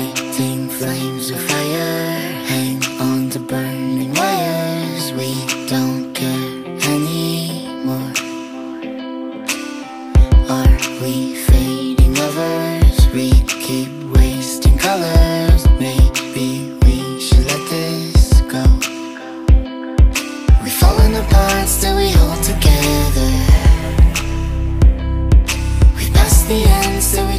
Fighting flames of fire. Hang on to burning wires. We don't care anymore. Are we fading lovers? We keep wasting colors. Maybe we should let this go. We've fallen apart, still we hold together. We passed the end, still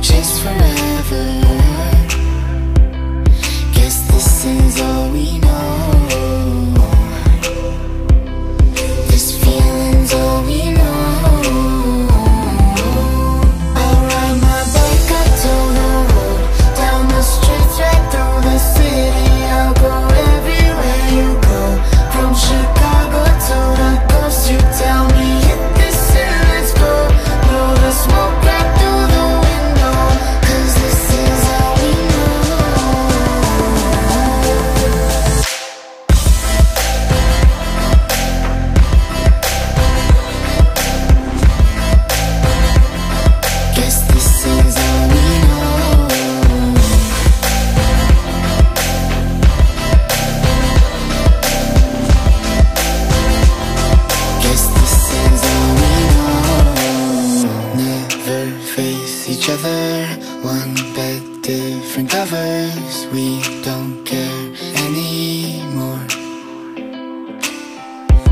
face each other. One bed, different covers. We don't care anymore.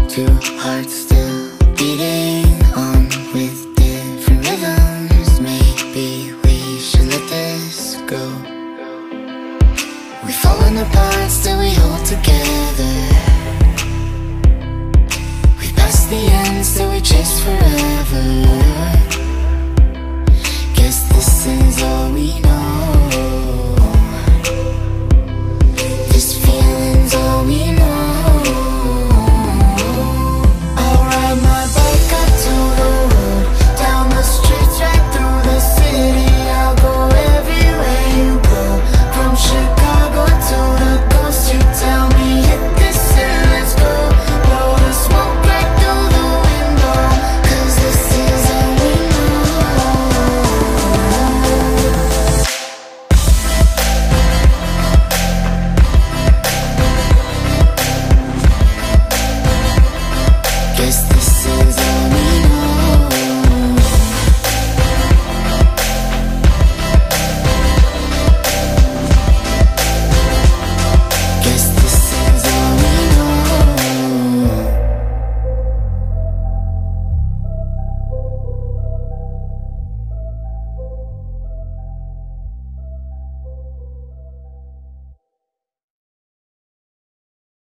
Two hearts still beating on with different rhythms. Maybe we should let this go. We're falling apart, still we hold together. We passed the end, so we chase forever this is all we know